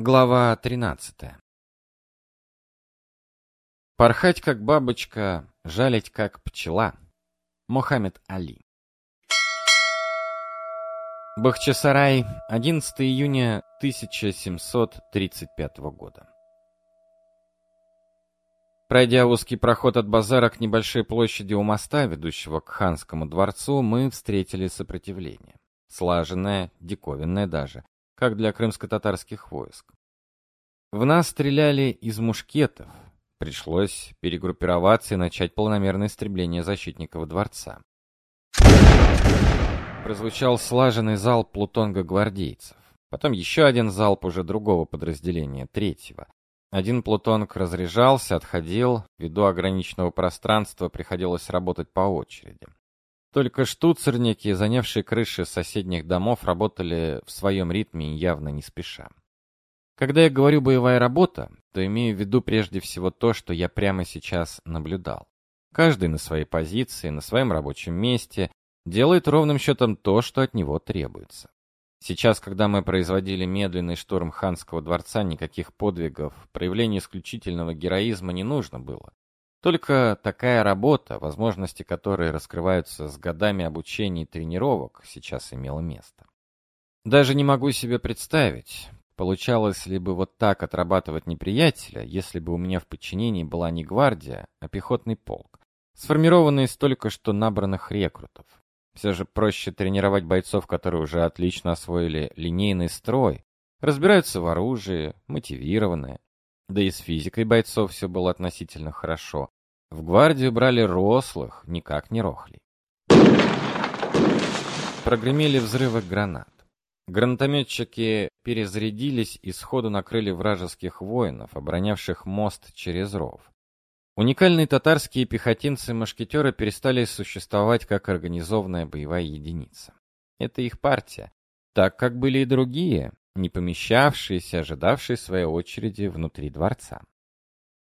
Глава 13 Порхать как бабочка, жалить как пчела. Мухаммед Али Бахчисарай, 11 июня 1735 года. Пройдя узкий проход от базара к небольшой площади у моста, ведущего к ханскому дворцу, мы встретили сопротивление. Слаженное, диковинное даже, как для крымско-татарских войск. В нас стреляли из мушкетов. Пришлось перегруппироваться и начать полномерное истребление защитников дворца. Прозвучал слаженный залп плутонга гвардейцев. Потом еще один залп уже другого подразделения, третьего. Один плутонг разряжался, отходил, ввиду ограниченного пространства приходилось работать по очереди. Только штуцерники, занявшие крыши соседних домов, работали в своем ритме и явно не спеша. Когда я говорю «боевая работа», то имею в виду прежде всего то, что я прямо сейчас наблюдал. Каждый на своей позиции, на своем рабочем месте, делает ровным счетом то, что от него требуется. Сейчас, когда мы производили медленный штурм ханского дворца, никаких подвигов, проявления исключительного героизма не нужно было. Только такая работа, возможности которой раскрываются с годами обучения и тренировок, сейчас имела место. Даже не могу себе представить, получалось ли бы вот так отрабатывать неприятеля, если бы у меня в подчинении была не гвардия, а пехотный полк, сформированный из только что набранных рекрутов. Все же проще тренировать бойцов, которые уже отлично освоили линейный строй, разбираются в оружии, мотивированные, да и с физикой бойцов все было относительно хорошо. В гвардию брали рослых, никак не рохли. Прогремели взрывы гранат. Гранатометчики перезарядились и сходу накрыли вражеских воинов, оборонявших мост через ров. Уникальные татарские пехотинцы-мушкетеры перестали существовать как организованная боевая единица. Это их партия, так как были и другие, не помещавшиеся, ожидавшие своей очереди внутри дворца.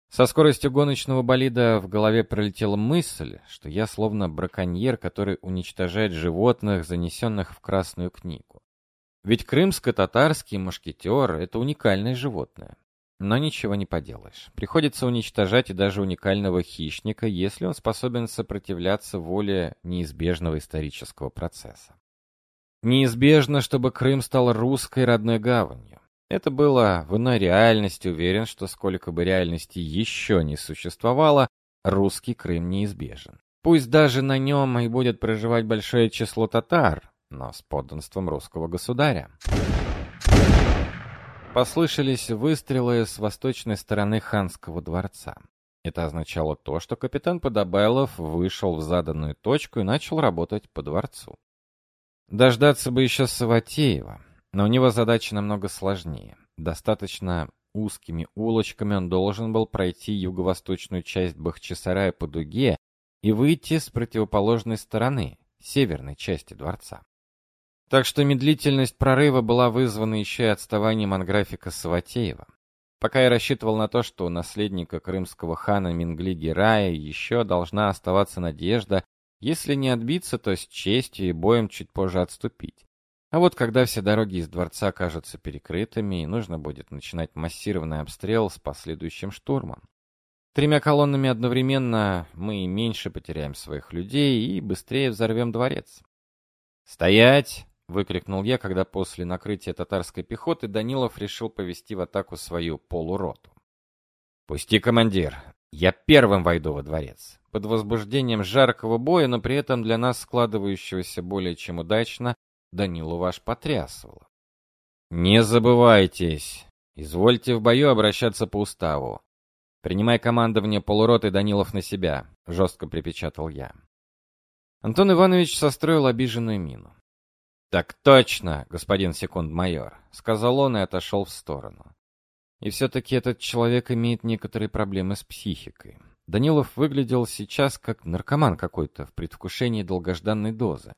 Со скоростью гоночного болида в голове пролетела мысль, что я словно браконьер, который уничтожает животных, занесенных в Красную книгу. Ведь крымско-татарский мушкетер — это уникальное животное. Но ничего не поделаешь. Приходится уничтожать и даже уникального хищника, если он способен сопротивляться воле неизбежного исторического процесса. Неизбежно, чтобы Крым стал русской родной гаванью. Это было в иной реальности, уверен, что сколько бы реальности еще не существовало, русский Крым неизбежен. Пусть даже на нем и будет проживать большое число татар, но с подданством русского государя. Послышались выстрелы с восточной стороны ханского дворца. Это означало то, что капитан Подобайлов вышел в заданную точку и начал работать по дворцу. Дождаться бы еще Саватеева, но у него задача намного сложнее. Достаточно узкими улочками он должен был пройти юго-восточную часть Бахчисарая по дуге и выйти с противоположной стороны, северной части дворца. Так что медлительность прорыва была вызвана еще и отставанием от графика Саватеева. Пока я рассчитывал на то, что у наследника крымского хана Мингли Герая еще должна оставаться надежда если не отбиться, то с честью и боем чуть позже отступить. А вот когда все дороги из дворца кажутся перекрытыми, и нужно будет начинать массированный обстрел с последующим штурмом. Тремя колоннами одновременно мы меньше потеряем своих людей и быстрее взорвем дворец. «Стоять!» — выкрикнул я, когда после накрытия татарской пехоты Данилов решил повести в атаку свою полуроту. «Пусти, командир! Я первым войду во дворец!» под возбуждением жаркого боя, но при этом для нас складывающегося более чем удачно, Данилу ваш потрясывало. «Не забывайтесь! Извольте в бою обращаться по уставу. Принимай командование полуроты Данилов на себя», — жестко припечатал я. Антон Иванович состроил обиженную мину. «Так точно, господин секунд-майор», — сказал он и отошел в сторону. И все-таки этот человек имеет некоторые проблемы с психикой. Данилов выглядел сейчас как наркоман какой-то в предвкушении долгожданной дозы.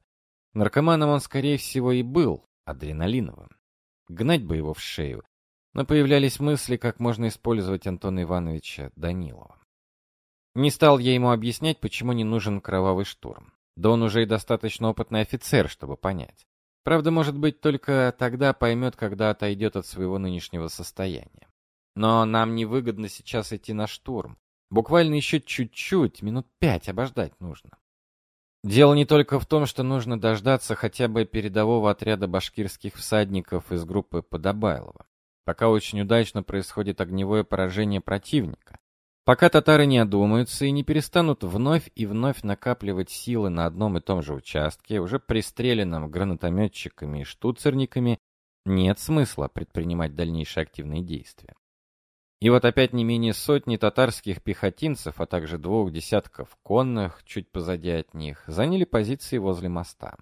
Наркоманом он, скорее всего, и был, адреналиновым. Гнать бы его в шею. Но появлялись мысли, как можно использовать Антона Ивановича Данилова. Не стал я ему объяснять, почему не нужен кровавый штурм. Да он уже и достаточно опытный офицер, чтобы понять. Правда, может быть, только тогда поймет, когда отойдет от своего нынешнего состояния. Но нам невыгодно сейчас идти на штурм. Буквально еще чуть-чуть, минут пять обождать нужно. Дело не только в том, что нужно дождаться хотя бы передового отряда башкирских всадников из группы Подобайлова. Пока очень удачно происходит огневое поражение противника. Пока татары не одумаются и не перестанут вновь и вновь накапливать силы на одном и том же участке, уже пристреленном гранатометчиками и штуцерниками, нет смысла предпринимать дальнейшие активные действия. И вот опять не менее сотни татарских пехотинцев, а также двух десятков конных, чуть позади от них, заняли позиции возле моста.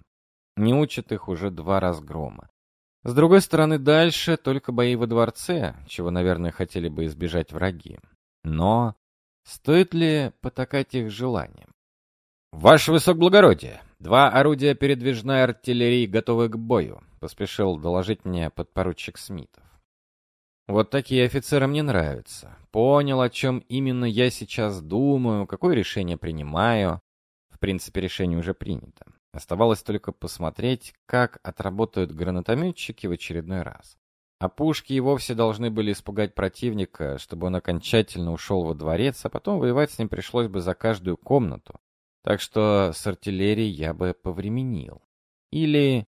Не учат их уже два разгрома. С другой стороны, дальше только бои во дворце, чего, наверное, хотели бы избежать враги. Но стоит ли потакать их желаниям? «Ваше высокоблагородие! Два орудия передвижной артиллерии готовы к бою», — поспешил доложить мне подпоручик Смитов. Вот такие офицеры мне нравятся. Понял, о чем именно я сейчас думаю, какое решение принимаю. В принципе, решение уже принято. Оставалось только посмотреть, как отработают гранатометчики в очередной раз. А пушки и вовсе должны были испугать противника, чтобы он окончательно ушел во дворец, а потом воевать с ним пришлось бы за каждую комнату. Так что с артиллерией я бы повременил. Или...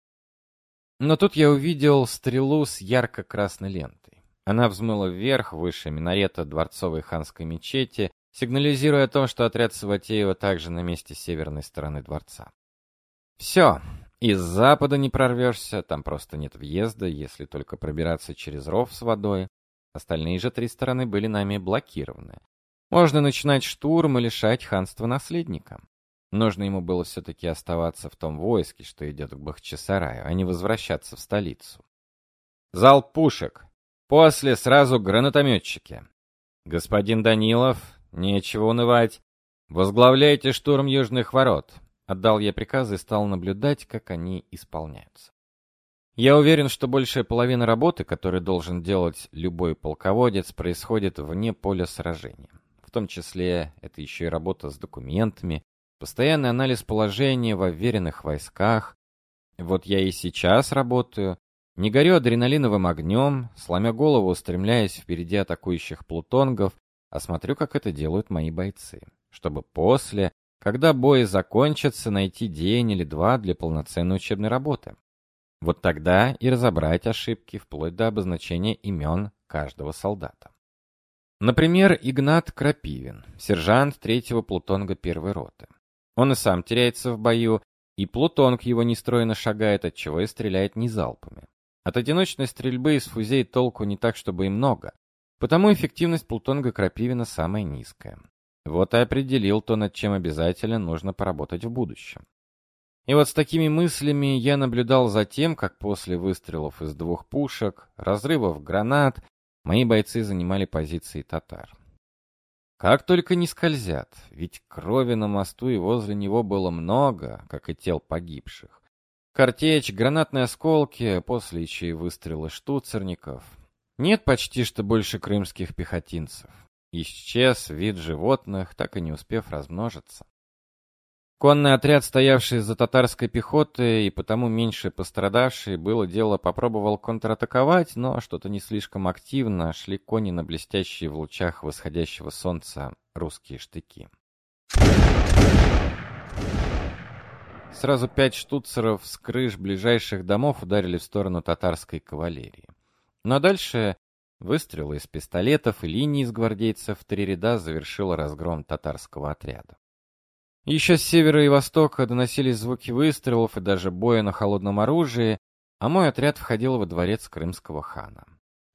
Но тут я увидел стрелу с ярко-красной лентой. Она взмыла вверх, выше минарета дворцовой ханской мечети, сигнализируя о том, что отряд Саватеева также на месте северной стороны дворца. Все, из запада не прорвешься, там просто нет въезда, если только пробираться через ров с водой. Остальные же три стороны были нами блокированы. Можно начинать штурм и лишать ханства наследника. Нужно ему было все-таки оставаться в том войске, что идет к Бахчисараю, а не возвращаться в столицу. Зал пушек. После сразу гранатометчики. Господин Данилов, нечего унывать. Возглавляйте штурм южных ворот. Отдал я приказы и стал наблюдать, как они исполняются. Я уверен, что большая половина работы, которую должен делать любой полководец, происходит вне поля сражения. В том числе это еще и работа с документами, постоянный анализ положения в уверенных войсках. Вот я и сейчас работаю, не горю адреналиновым огнем, сломя голову, устремляясь впереди атакующих плутонгов, а смотрю, как это делают мои бойцы, чтобы после когда бои закончатся, найти день или два для полноценной учебной работы. Вот тогда и разобрать ошибки вплоть до обозначения имен каждого солдата. Например, Игнат Крапивин, сержант третьего плутонга первой роты. Он и сам теряется в бою, и плутонг его нестройно шагает, от чего и стреляет не залпами. От одиночной стрельбы из фузей толку не так, чтобы и много, потому эффективность плутонга Крапивина самая низкая. Вот и определил то, над чем обязательно нужно поработать в будущем. И вот с такими мыслями я наблюдал за тем, как после выстрелов из двух пушек, разрывов гранат, мои бойцы занимали позиции татар. Как только не скользят, ведь крови на мосту и возле него было много, как и тел погибших. Картечь, гранатные осколки, после и выстрелы штуцерников. Нет почти что больше крымских пехотинцев. Исчез вид животных, так и не успев размножиться. Конный отряд, стоявший за татарской пехотой и потому меньше пострадавший, было дело попробовал контратаковать, но что-то не слишком активно шли кони на блестящие в лучах восходящего солнца русские штыки. Сразу пять штуцеров с крыш ближайших домов ударили в сторону татарской кавалерии. Но дальше Выстрелы из пистолетов и линии из гвардейцев в три ряда завершила разгром татарского отряда. Еще с севера и востока доносились звуки выстрелов и даже боя на холодном оружии, а мой отряд входил во дворец крымского хана.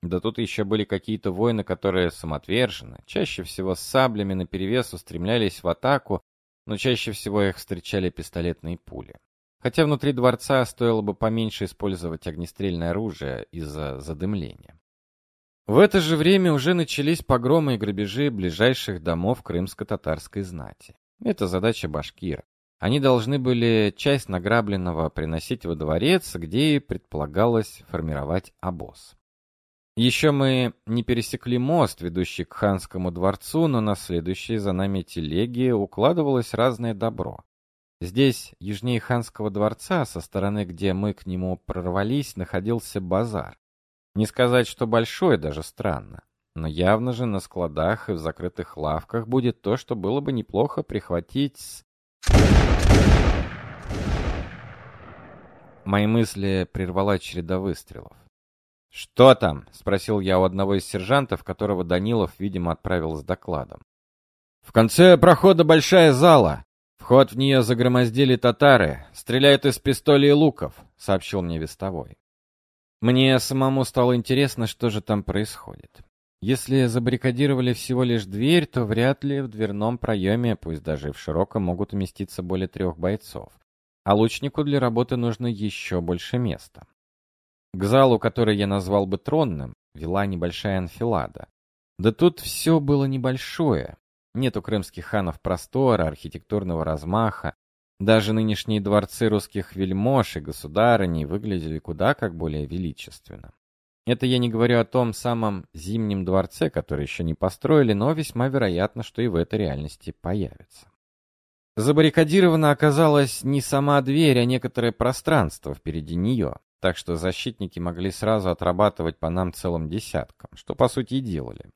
Да тут еще были какие-то воины, которые самоотверженно, чаще всего с саблями наперевес устремлялись в атаку, но чаще всего их встречали пистолетные пули. Хотя внутри дворца стоило бы поменьше использовать огнестрельное оружие из-за задымления. В это же время уже начались погромы и грабежи ближайших домов крымско-татарской знати. Это задача башкир. Они должны были часть награбленного приносить во дворец, где и предполагалось формировать обоз. Еще мы не пересекли мост, ведущий к ханскому дворцу, но на следующей за нами телеге укладывалось разное добро. Здесь, южнее ханского дворца, со стороны, где мы к нему прорвались, находился базар. Не сказать, что большой, даже странно. Но явно же на складах и в закрытых лавках будет то, что было бы неплохо прихватить с... Мои мысли прервала череда выстрелов. «Что там?» — спросил я у одного из сержантов, которого Данилов, видимо, отправил с докладом. «В конце прохода большая зала. Вход в нее загромоздили татары. Стреляют из пистолей и луков», — сообщил мне вестовой. Мне самому стало интересно, что же там происходит. Если забаррикадировали всего лишь дверь, то вряд ли в дверном проеме, пусть даже и в широком, могут уместиться более трех бойцов а лучнику для работы нужно еще больше места. К залу, который я назвал бы тронным, вела небольшая анфилада. Да тут все было небольшое. Нет у крымских ханов простора, архитектурного размаха. Даже нынешние дворцы русских вельмож и государыней выглядели куда как более величественно. Это я не говорю о том самом Зимнем дворце, который еще не построили, но весьма вероятно, что и в этой реальности появится. Забаррикадирована оказалась не сама дверь, а некоторое пространство впереди нее, так что защитники могли сразу отрабатывать по нам целым десяткам, что по сути и делали.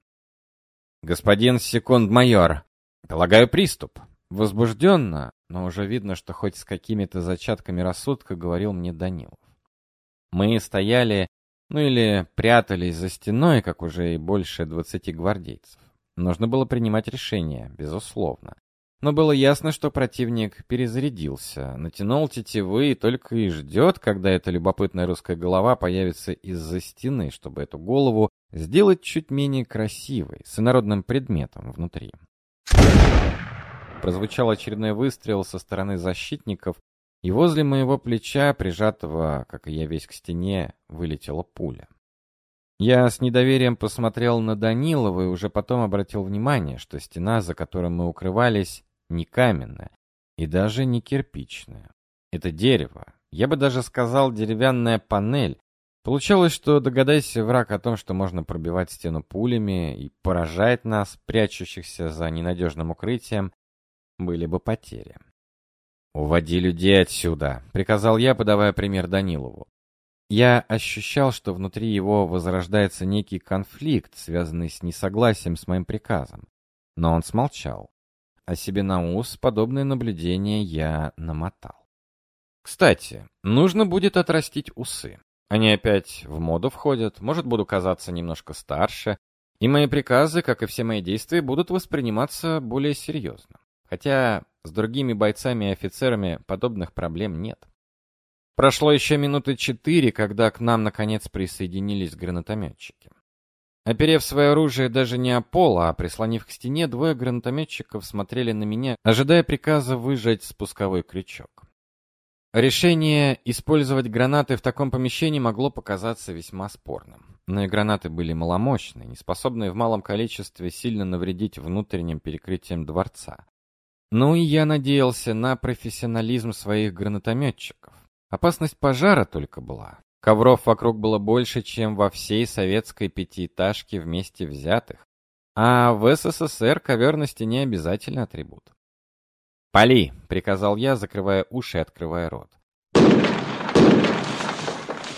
«Господин секунд-майор, полагаю приступ». Возбужденно, но уже видно, что хоть с какими-то зачатками рассудка говорил мне Данилов. Мы стояли, ну или прятались за стеной, как уже и больше двадцати гвардейцев. Нужно было принимать решение, безусловно. Но было ясно, что противник перезарядился, натянул тетивы и только и ждет, когда эта любопытная русская голова появится из-за стены, чтобы эту голову сделать чуть менее красивой, с инородным предметом внутри. Прозвучал очередной выстрел со стороны защитников, и возле моего плеча, прижатого, как и я весь к стене, вылетела пуля. Я с недоверием посмотрел на Данилова и уже потом обратил внимание, что стена, за которой мы укрывались, не каменная и даже не кирпичная. Это дерево. Я бы даже сказал деревянная панель. Получалось, что догадайся враг о том, что можно пробивать стену пулями и поражать нас, прячущихся за ненадежным укрытием, были бы потери. «Уводи людей отсюда», — приказал я, подавая пример Данилову. Я ощущал, что внутри его возрождается некий конфликт, связанный с несогласием с моим приказом. Но он смолчал а себе на ус подобное наблюдение я намотал. Кстати, нужно будет отрастить усы. Они опять в моду входят, может, буду казаться немножко старше, и мои приказы, как и все мои действия, будут восприниматься более серьезно. Хотя с другими бойцами и офицерами подобных проблем нет. Прошло еще минуты четыре, когда к нам наконец присоединились гранатометчики. Оперев свое оружие даже не о пол, а прислонив к стене, двое гранатометчиков смотрели на меня, ожидая приказа выжать спусковой крючок. Решение использовать гранаты в таком помещении могло показаться весьма спорным. Но и гранаты были маломощные, не способные в малом количестве сильно навредить внутренним перекрытиям дворца. Ну и я надеялся на профессионализм своих гранатометчиков. Опасность пожара только была. Ковров вокруг было больше, чем во всей советской пятиэтажке вместе взятых. А в СССР ковер на стене обязательно атрибут. «Пали!» — приказал я, закрывая уши и открывая рот.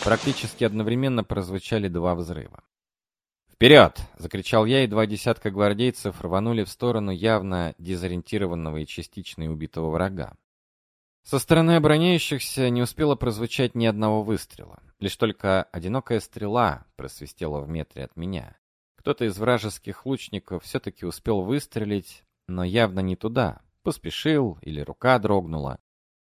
Практически одновременно прозвучали два взрыва. «Вперед!» — закричал я, и два десятка гвардейцев рванули в сторону явно дезориентированного и частично убитого врага. Со стороны обороняющихся не успело прозвучать ни одного выстрела. Лишь только одинокая стрела просвистела в метре от меня. Кто-то из вражеских лучников все-таки успел выстрелить, но явно не туда. Поспешил или рука дрогнула.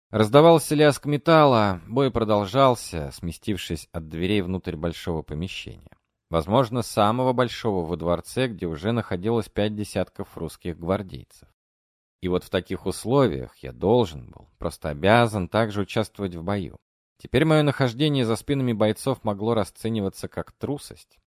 Раздавался лязг металла, бой продолжался, сместившись от дверей внутрь большого помещения. Возможно, самого большого во дворце, где уже находилось пять десятков русских гвардейцев. И вот в таких условиях я должен был, просто обязан также участвовать в бою. Теперь мое нахождение за спинами бойцов могло расцениваться как трусость.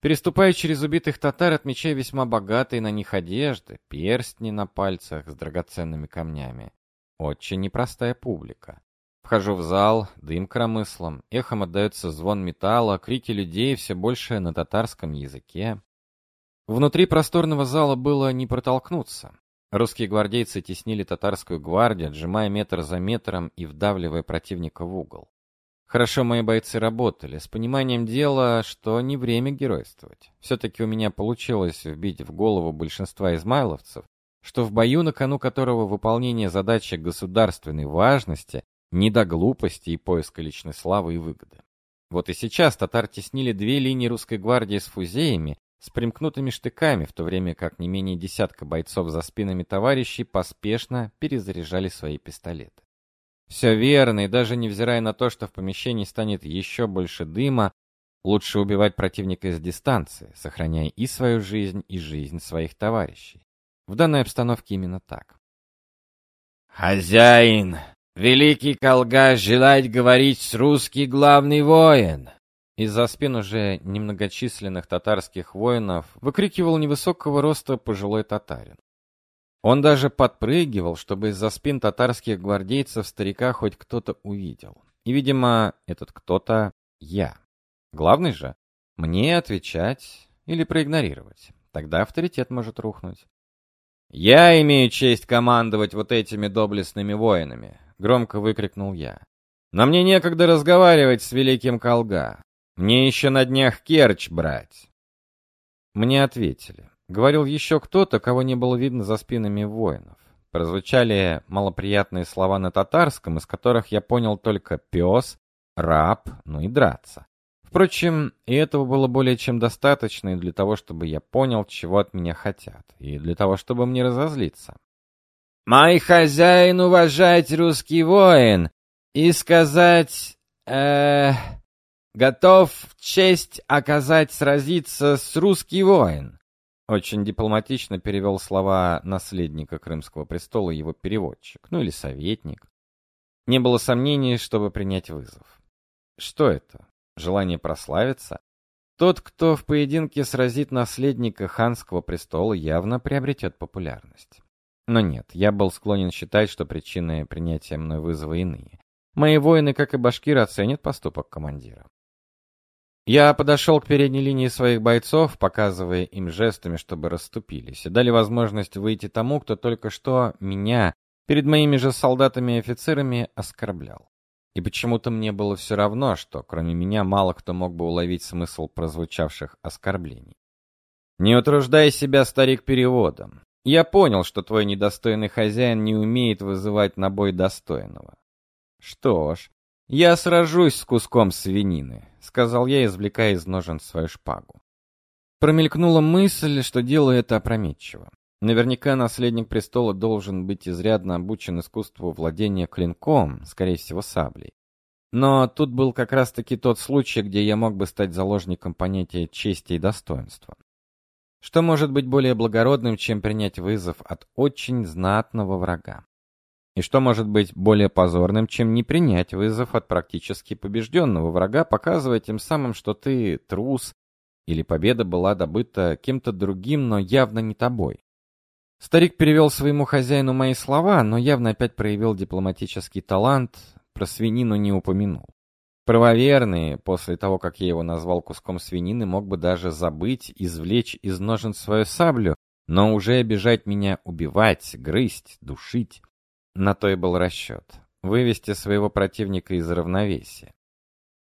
Переступая через убитых татар, отмечая весьма богатые на них одежды, перстни на пальцах с драгоценными камнями. Очень непростая публика. Вхожу в зал, дым коромыслом, эхом отдается звон металла, крики людей все больше на татарском языке. Внутри просторного зала было не протолкнуться. Русские гвардейцы теснили татарскую гвардию, отжимая метр за метром и вдавливая противника в угол. Хорошо мои бойцы работали, с пониманием дела, что не время геройствовать. Все-таки у меня получилось вбить в голову большинства измайловцев, что в бою, на кону которого выполнение задачи государственной важности, не до глупости и поиска личной славы и выгоды. Вот и сейчас татар теснили две линии русской гвардии с фузеями, с примкнутыми штыками, в то время как не менее десятка бойцов за спинами товарищей поспешно перезаряжали свои пистолеты. Все верно, и даже невзирая на то, что в помещении станет еще больше дыма, лучше убивать противника с дистанции, сохраняя и свою жизнь, и жизнь своих товарищей. В данной обстановке именно так. «Хозяин, великий Колга желает говорить с русский главный воин!» Из-за спин уже немногочисленных татарских воинов выкрикивал невысокого роста пожилой татарин. Он даже подпрыгивал, чтобы из-за спин татарских гвардейцев старика хоть кто-то увидел. И, видимо, этот кто-то я. Главный же мне отвечать или проигнорировать. Тогда авторитет может рухнуть. «Я имею честь командовать вот этими доблестными воинами», — громко выкрикнул я. «Но мне некогда разговаривать с великим Колга. Мне еще на днях Керчь брать. Мне ответили. Говорил еще кто-то, кого не было видно за спинами воинов. Прозвучали малоприятные слова на татарском, из которых я понял только «пес», «раб», ну и «драться». Впрочем, и этого было более чем достаточно и для того, чтобы я понял, чего от меня хотят, и для того, чтобы мне разозлиться. «Мой хозяин уважать русский воин и сказать... э готов честь оказать сразиться с русский воин. Очень дипломатично перевел слова наследника Крымского престола его переводчик, ну или советник. Не было сомнений, чтобы принять вызов. Что это? Желание прославиться? Тот, кто в поединке сразит наследника ханского престола, явно приобретет популярность. Но нет, я был склонен считать, что причины принятия мной вызова иные. Мои воины, как и башкиры, оценят поступок командира. Я подошел к передней линии своих бойцов, показывая им жестами, чтобы расступились, и дали возможность выйти тому, кто только что меня перед моими же солдатами и офицерами оскорблял. И почему-то мне было все равно, что кроме меня мало кто мог бы уловить смысл прозвучавших оскорблений. «Не утруждай себя, старик, переводом. Я понял, что твой недостойный хозяин не умеет вызывать на бой достойного. Что ж, «Я сражусь с куском свинины», — сказал я, извлекая из ножен свою шпагу. Промелькнула мысль, что делаю это опрометчиво. Наверняка наследник престола должен быть изрядно обучен искусству владения клинком, скорее всего, саблей. Но тут был как раз-таки тот случай, где я мог бы стать заложником понятия чести и достоинства. Что может быть более благородным, чем принять вызов от очень знатного врага? И что может быть более позорным, чем не принять вызов от практически побежденного врага, показывая тем самым, что ты трус, или победа была добыта кем-то другим, но явно не тобой. Старик перевел своему хозяину мои слова, но явно опять проявил дипломатический талант, про свинину не упомянул. Правоверный, после того, как я его назвал куском свинины, мог бы даже забыть, извлечь из ножен свою саблю, но уже обижать меня убивать, грызть, душить. На то и был расчет. Вывести своего противника из равновесия.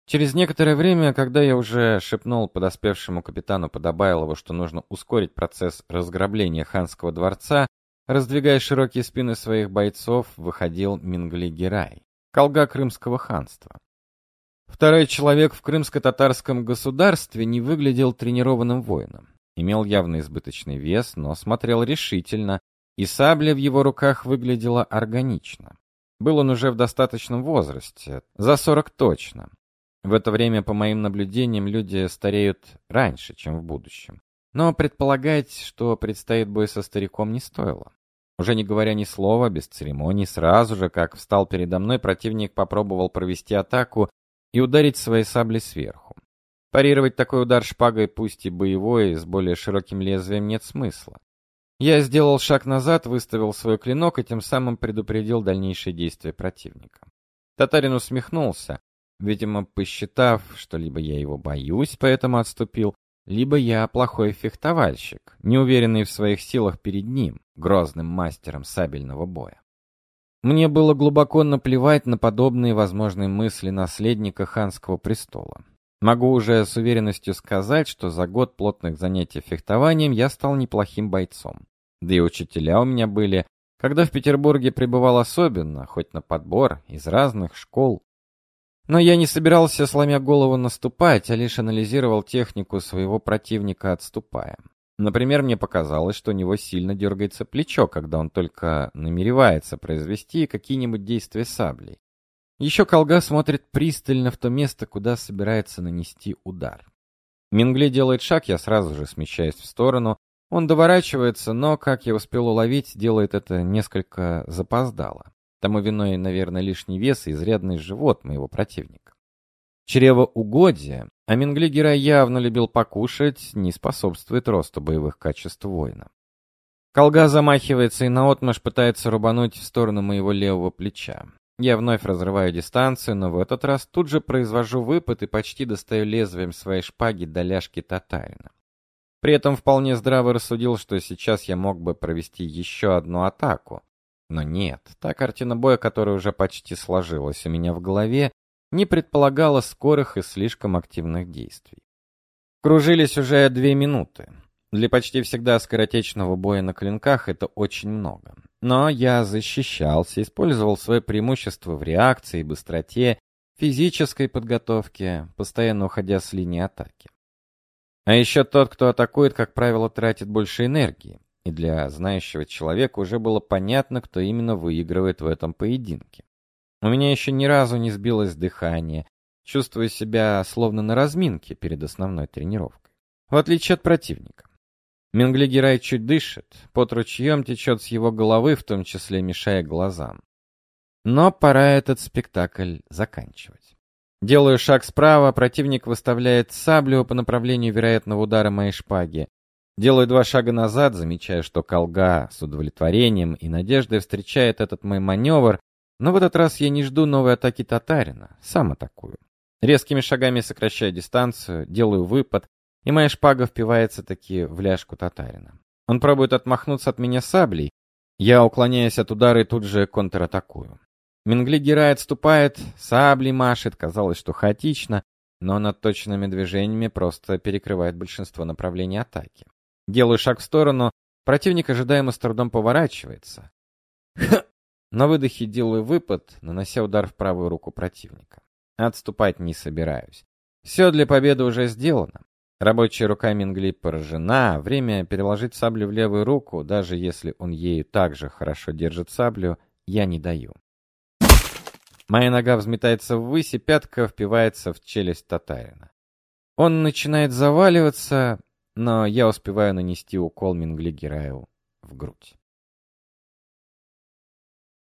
Через некоторое время, когда я уже шепнул подоспевшему капитану Подобайлову, что нужно ускорить процесс разграбления ханского дворца, раздвигая широкие спины своих бойцов, выходил Мингли Герай, колга Крымского ханства. Второй человек в крымско-татарском государстве не выглядел тренированным воином. Имел явно избыточный вес, но смотрел решительно, и сабля в его руках выглядела органично. Был он уже в достаточном возрасте, за 40 точно. В это время, по моим наблюдениям, люди стареют раньше, чем в будущем. Но предполагать, что предстоит бой со стариком, не стоило. Уже не говоря ни слова, без церемоний, сразу же, как встал передо мной, противник попробовал провести атаку и ударить своей саблей сверху. Парировать такой удар шпагой, пусть и боевой, с более широким лезвием, нет смысла. Я сделал шаг назад, выставил свой клинок и тем самым предупредил дальнейшие действия противника. Татарин усмехнулся, видимо, посчитав, что либо я его боюсь, поэтому отступил, либо я плохой фехтовальщик, неуверенный в своих силах перед ним, грозным мастером сабельного боя. Мне было глубоко наплевать на подобные возможные мысли наследника ханского престола. Могу уже с уверенностью сказать, что за год плотных занятий фехтованием я стал неплохим бойцом. Да и учителя у меня были, когда в Петербурге пребывал особенно, хоть на подбор, из разных школ. Но я не собирался, сломя голову, наступать, а лишь анализировал технику своего противника, отступая. Например, мне показалось, что у него сильно дергается плечо, когда он только намеревается произвести какие-нибудь действия саблей. Еще Колга смотрит пристально в то место, куда собирается нанести удар. Мингли делает шаг, я сразу же смещаюсь в сторону. Он доворачивается, но, как я успел уловить, делает это несколько запоздало. Тому виной, наверное, лишний вес и изрядный живот моего противника. Чревоугодие, а Минглигера явно любил покушать, не способствует росту боевых качеств воина. Колга замахивается и наотмашь пытается рубануть в сторону моего левого плеча. Я вновь разрываю дистанцию, но в этот раз тут же произвожу выпад и почти достаю лезвием своей шпаги до ляжки татарина. При этом вполне здраво рассудил, что сейчас я мог бы провести еще одну атаку. Но нет, та картина боя, которая уже почти сложилась у меня в голове, не предполагала скорых и слишком активных действий. Кружились уже две минуты. Для почти всегда скоротечного боя на клинках это очень много. Но я защищался, использовал свое преимущество в реакции, быстроте, физической подготовке, постоянно уходя с линии атаки. А еще тот, кто атакует, как правило, тратит больше энергии. И для знающего человека уже было понятно, кто именно выигрывает в этом поединке. У меня еще ни разу не сбилось дыхание, чувствуя себя словно на разминке перед основной тренировкой. В отличие от противника. Менглигерай чуть дышит, под ручьем течет с его головы, в том числе мешая глазам. Но пора этот спектакль заканчивать. Делаю шаг справа, противник выставляет саблю по направлению вероятного удара моей шпаги. Делаю два шага назад, замечая, что Колга с удовлетворением и надеждой встречает этот мой маневр, но в этот раз я не жду новой атаки татарина, сам атакую. Резкими шагами сокращаю дистанцию, делаю выпад, и моя шпага впивается таки в ляжку татарина. Он пробует отмахнуться от меня саблей. Я, уклоняясь от удара, и тут же контратакую. Мингли Герай отступает, саблей машет, казалось, что хаотично, но над точными движениями просто перекрывает большинство направлений атаки. Делаю шаг в сторону, противник ожидаемо с трудом поворачивается. На выдохе делаю выпад, нанося удар в правую руку противника. Отступать не собираюсь. Все для победы уже сделано. Рабочая рука Мингли поражена, время переложить саблю в левую руку, даже если он ею так же хорошо держит саблю, я не даю. Моя нога взметается ввысь, и пятка впивается в челюсть татарина. Он начинает заваливаться, но я успеваю нанести укол Мингли Гераю в грудь.